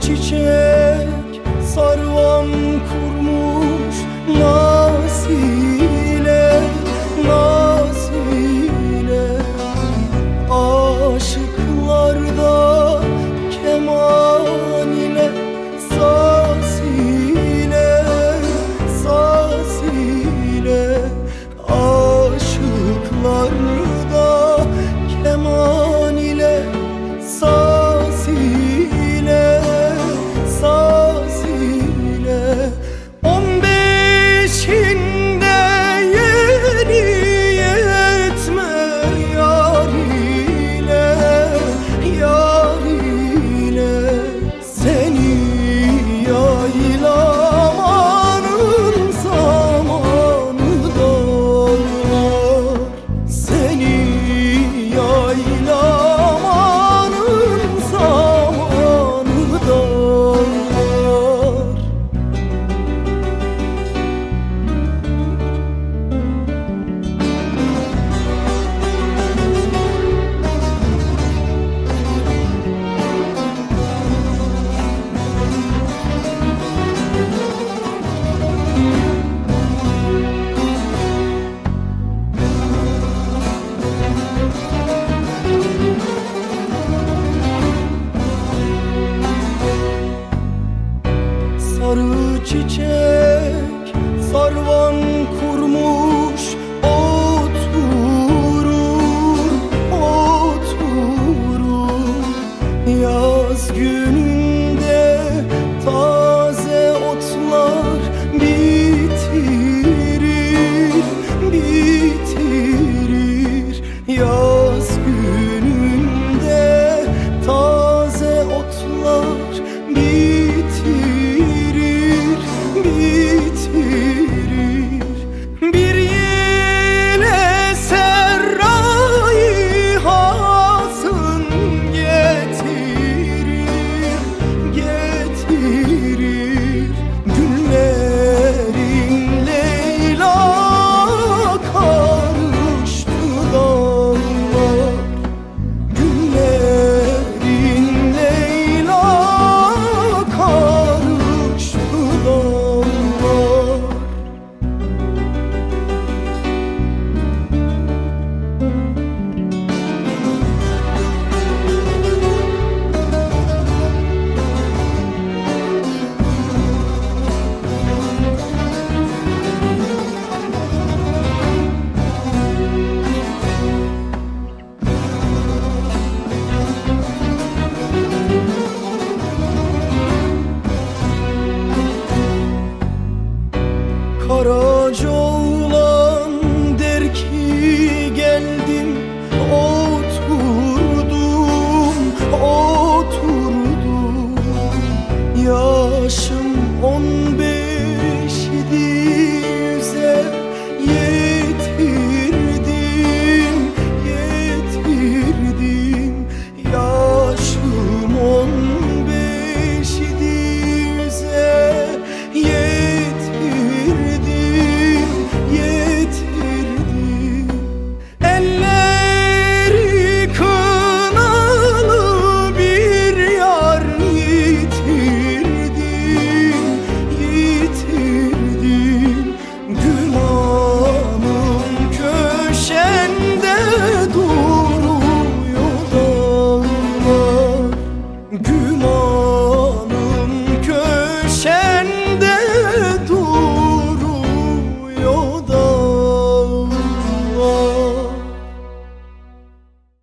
çiçek sarvam kurmuş nasile nasile. Aşıklarda keman ile saz ile saz aşıklarda çiçek sarvan kurmuş oturur oturur yaz gününde taze otlar bir chorou de um